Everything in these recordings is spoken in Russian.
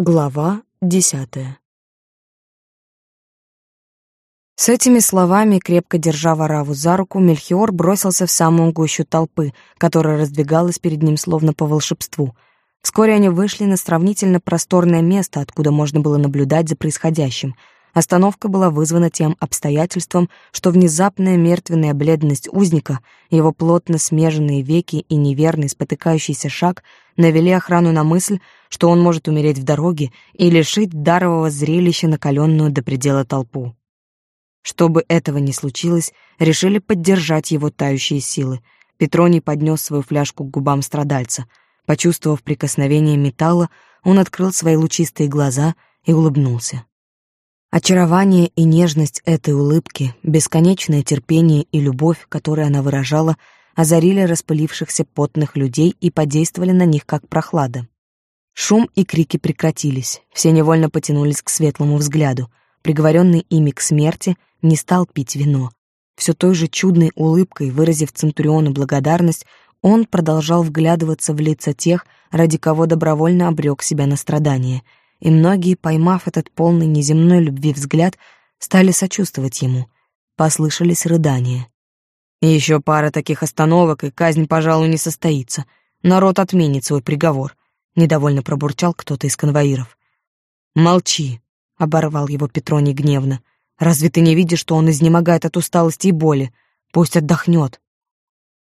Глава десятая С этими словами, крепко держа Вараву за руку, Мельхиор бросился в самую гущу толпы, которая раздвигалась перед ним словно по волшебству. Вскоре они вышли на сравнительно просторное место, откуда можно было наблюдать за происходящим — Остановка была вызвана тем обстоятельством, что внезапная мертвенная бледность узника, его плотно смеженные веки и неверный спотыкающийся шаг навели охрану на мысль, что он может умереть в дороге и лишить дарового зрелища накаленную до предела толпу. Чтобы этого не случилось, решили поддержать его тающие силы. Петроний поднес свою фляжку к губам страдальца. Почувствовав прикосновение металла, он открыл свои лучистые глаза и улыбнулся. Очарование и нежность этой улыбки, бесконечное терпение и любовь, которые она выражала, озарили распылившихся потных людей и подействовали на них как прохлада. Шум и крики прекратились, все невольно потянулись к светлому взгляду. Приговоренный ими к смерти не стал пить вино. Все той же чудной улыбкой, выразив Центуриону благодарность, он продолжал вглядываться в лица тех, ради кого добровольно обрек себя на страдания — и многие, поймав этот полный неземной любви взгляд, стали сочувствовать ему. Послышались рыдания. еще пара таких остановок, и казнь, пожалуй, не состоится. Народ отменит свой приговор», — недовольно пробурчал кто-то из конвоиров. «Молчи», — оборвал его Петроний гневно. «Разве ты не видишь, что он изнемогает от усталости и боли? Пусть отдохнет».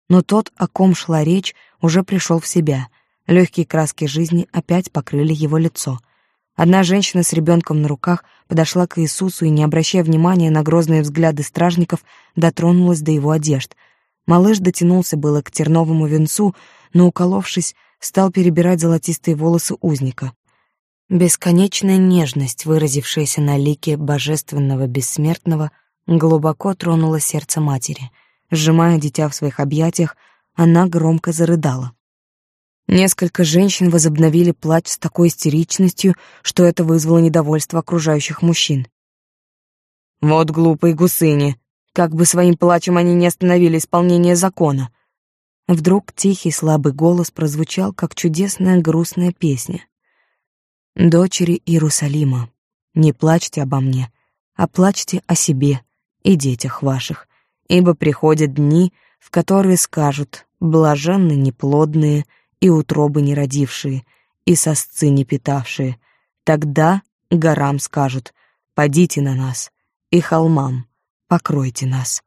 Но тот, о ком шла речь, уже пришел в себя. Легкие краски жизни опять покрыли его лицо — Одна женщина с ребенком на руках подошла к Иисусу и, не обращая внимания на грозные взгляды стражников, дотронулась до его одежд. Малыш дотянулся было к терновому венцу, но, уколовшись, стал перебирать золотистые волосы узника. Бесконечная нежность, выразившаяся на лике божественного бессмертного, глубоко тронула сердце матери. Сжимая дитя в своих объятиях, она громко зарыдала. Несколько женщин возобновили плач с такой истеричностью, что это вызвало недовольство окружающих мужчин. «Вот глупые гусыни! Как бы своим плачем они не остановили исполнение закона!» Вдруг тихий слабый голос прозвучал, как чудесная грустная песня. «Дочери Иерусалима, не плачьте обо мне, а плачьте о себе и детях ваших, ибо приходят дни, в которые скажут «блаженны неплодные», и утробы не родившие, и сосцы не питавшие. Тогда горам скажут «Падите на нас», и холмам «Покройте нас».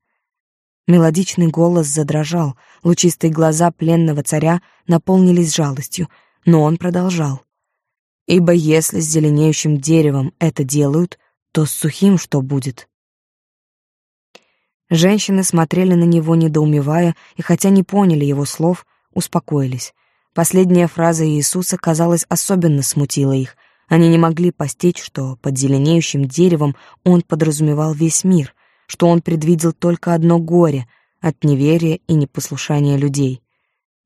Мелодичный голос задрожал, лучистые глаза пленного царя наполнились жалостью, но он продолжал. «Ибо если с зеленеющим деревом это делают, то с сухим что будет?» Женщины смотрели на него, недоумевая, и хотя не поняли его слов, успокоились. Последняя фраза Иисуса, казалось, особенно смутила их. Они не могли постичь, что под зеленеющим деревом он подразумевал весь мир, что он предвидел только одно горе от неверия и непослушания людей.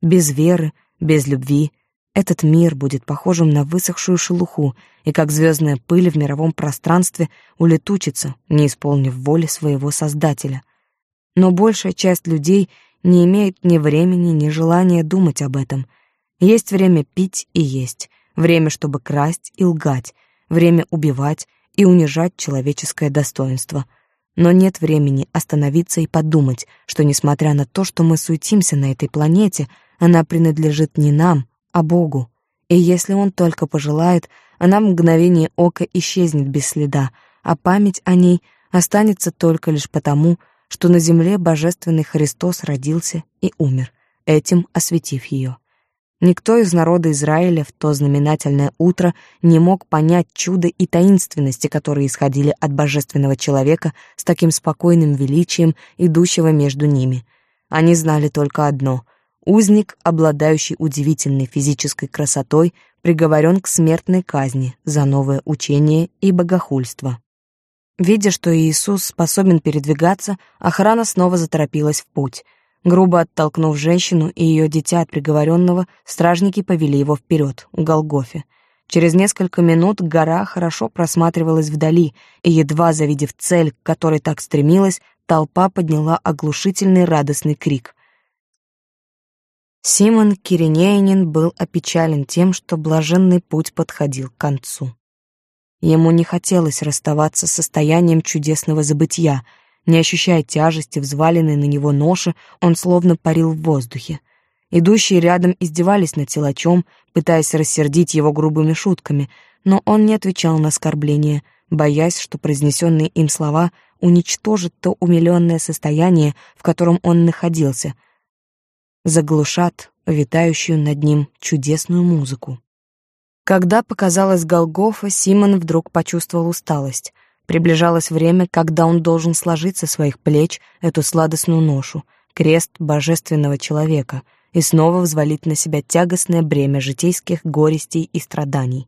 Без веры, без любви этот мир будет похожим на высохшую шелуху и как звездная пыль в мировом пространстве улетучится, не исполнив воли своего Создателя. Но большая часть людей не имеет ни времени, ни желания думать об этом — есть время пить и есть, время, чтобы красть и лгать, время убивать и унижать человеческое достоинство. Но нет времени остановиться и подумать, что, несмотря на то, что мы суетимся на этой планете, она принадлежит не нам, а Богу. И если Он только пожелает, она в мгновение ока исчезнет без следа, а память о ней останется только лишь потому, что на земле божественный Христос родился и умер, этим осветив ее. Никто из народа Израиля в то знаменательное утро не мог понять чуда и таинственности, которые исходили от божественного человека с таким спокойным величием, идущего между ними. Они знали только одно — узник, обладающий удивительной физической красотой, приговорен к смертной казни за новое учение и богохульство. Видя, что Иисус способен передвигаться, охрана снова заторопилась в путь — Грубо оттолкнув женщину и ее дитя от приговоренного, стражники повели его вперед, к Голгофе. Через несколько минут гора хорошо просматривалась вдали, и, едва завидев цель, к которой так стремилась, толпа подняла оглушительный радостный крик. Симон Киринеянин был опечален тем, что блаженный путь подходил к концу. Ему не хотелось расставаться с состоянием чудесного забытия. Не ощущая тяжести, взваленной на него ноши, он словно парил в воздухе. Идущие рядом издевались над силачом, пытаясь рассердить его грубыми шутками, но он не отвечал на оскорбления, боясь, что произнесенные им слова уничтожат то умиленное состояние, в котором он находился — заглушат витающую над ним чудесную музыку. Когда показалась Голгофа, Симон вдруг почувствовал усталость. Приближалось время, когда он должен сложить со своих плеч эту сладостную ношу, крест божественного человека, и снова взвалить на себя тягостное бремя житейских горестей и страданий.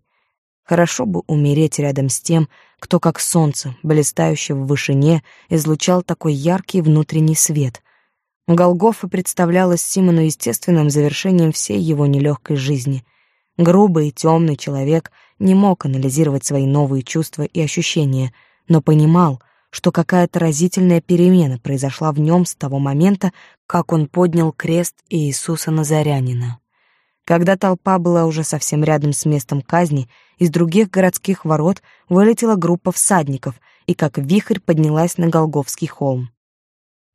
Хорошо бы умереть рядом с тем, кто, как солнце, блистающее в вышине, излучал такой яркий внутренний свет, Голгофа представлялась Симону естественным завершением всей его нелегкой жизни. Грубый и темный человек не мог анализировать свои новые чувства и ощущения, но понимал, что какая-то разительная перемена произошла в нем с того момента, как он поднял крест Иисуса Назарянина. Когда толпа была уже совсем рядом с местом казни, из других городских ворот вылетела группа всадников и как вихрь поднялась на Голговский холм.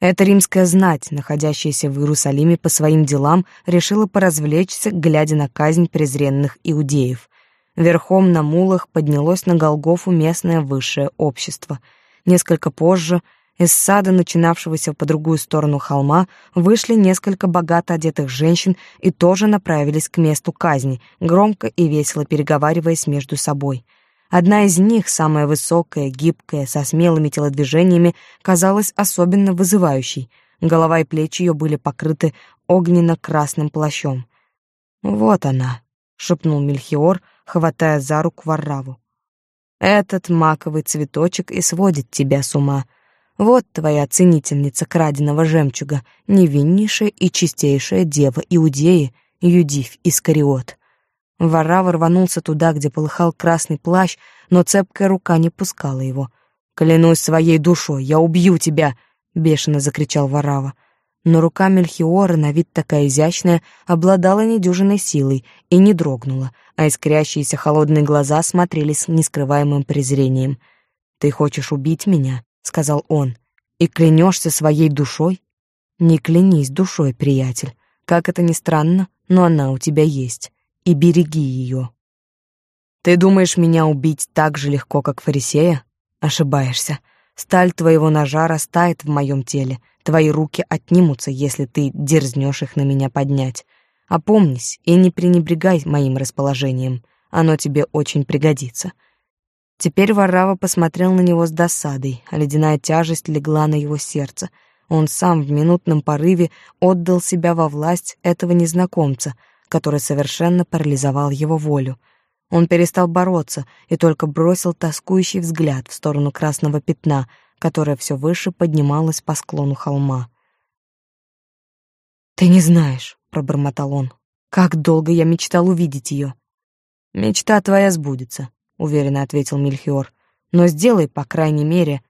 Эта римская знать, находящаяся в Иерусалиме по своим делам, решила поразвлечься, глядя на казнь презренных иудеев. Верхом на мулах поднялось на Голгофу местное высшее общество. Несколько позже из сада, начинавшегося по другую сторону холма, вышли несколько богато одетых женщин и тоже направились к месту казни, громко и весело переговариваясь между собой — Одна из них, самая высокая, гибкая, со смелыми телодвижениями, казалась особенно вызывающей. Голова и плечи ее были покрыты огненно-красным плащом. «Вот она», — шепнул Мельхиор, хватая за руку Варраву. «Этот маковый цветочек и сводит тебя с ума. Вот твоя ценительница краденого жемчуга, невиннейшая и чистейшая дева Иудеи, Юдив Искариот». Варава рванулся туда, где полыхал красный плащ, но цепкая рука не пускала его. «Клянусь своей душой, я убью тебя!» — бешено закричал Варава. Но рука Мельхиора, на вид такая изящная, обладала недюжиной силой и не дрогнула, а искрящиеся холодные глаза смотрели с нескрываемым презрением. «Ты хочешь убить меня?» — сказал он. «И клянешься своей душой?» «Не клянись душой, приятель. Как это ни странно, но она у тебя есть и береги ее. Ты думаешь меня убить так же легко, как фарисея? Ошибаешься. Сталь твоего ножа растает в моем теле, твои руки отнимутся, если ты дерзнешь их на меня поднять. Опомнись и не пренебрегай моим расположением, оно тебе очень пригодится». Теперь Варава посмотрел на него с досадой, а ледяная тяжесть легла на его сердце. Он сам в минутном порыве отдал себя во власть этого незнакомца — который совершенно парализовал его волю. Он перестал бороться и только бросил тоскующий взгляд в сторону красного пятна, которое все выше поднималось по склону холма. «Ты не знаешь», — пробормотал он, — «как долго я мечтал увидеть ее». «Мечта твоя сбудется», — уверенно ответил Мельхиор, «но сделай, по крайней мере,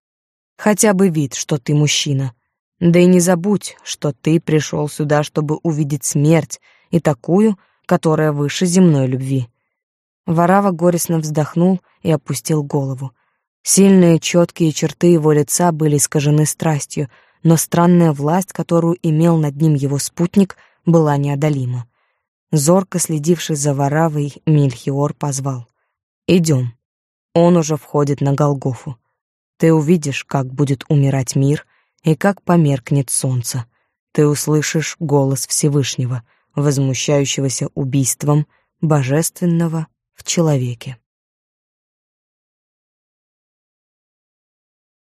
хотя бы вид, что ты мужчина. Да и не забудь, что ты пришел сюда, чтобы увидеть смерть, и такую, которая выше земной любви. Варава горестно вздохнул и опустил голову. Сильные четкие черты его лица были искажены страстью, но странная власть, которую имел над ним его спутник, была неодолима. Зорко следивший за Варавой, Мильхиор позвал. «Идем. Он уже входит на Голгофу. Ты увидишь, как будет умирать мир и как померкнет солнце. Ты услышишь голос Всевышнего — возмущающегося убийством божественного в человеке.